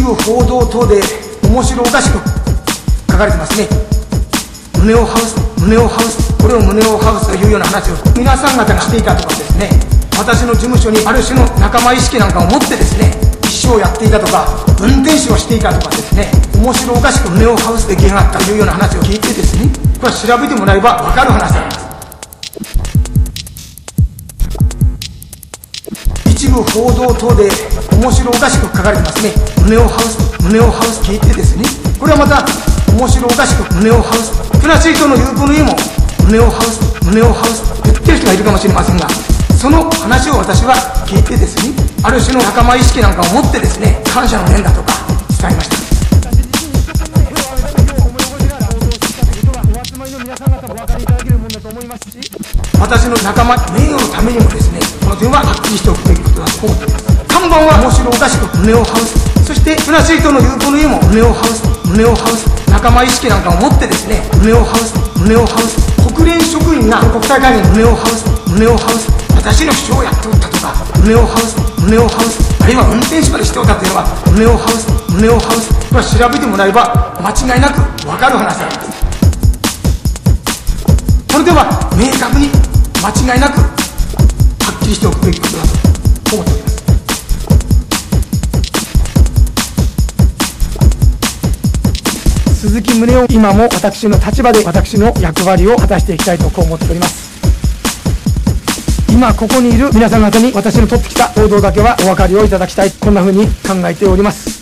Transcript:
部報道等で面白おかしく書かれてますね。胸をハウス胸をハウスこれを胸をハウスというような話を皆さん方がしていたとかですね。私の事務所にある種の仲間意識なんかを持ってですね一生やっていたとか運転手をしていたとかですね面白おかしく胸をハウスで来やがったというような話を聞いてですねこれは調べてもらえば分かる話なんです。一部報道等で面白おかしく書かれてますね。胸をハウス胸をハウス聞いてですね。これはまた面白おかしく胸をハウス。クラシートの言うこの家も胸をハウス胸をハウス。言ってる人がいるかもしれませんがその話を私は聞いてですねある種の仲間意識なんかを持ってですね感謝の念だとか伝えました。私の仲間名誉のためにもですねこの点ははっきりしておくべき。ことだと思っています看板は面白おかしく胸をハウスそして船シートの有効の家も胸をハウス胸をハウス仲間意識なんかを持ってですね胸をハウス胸をハウス国連職員が国際会議に胸をハウス胸をハウス私の主張をやっておったとか胸をハウス胸をハウスあるいは運転手までしておったというのは胸をハウス胸をハウスこれは調べてもらえば間違いなく分かる話なんです。これでは明確に間違いなくはっきりしておくべきことだと。鈴木宗男今も私の立場で私の役割を果たしていきたいとこう思っております。今ここにいる皆さん方に私の取ってきた報道だけはお分かりをいただきたいこんなふうに考えております。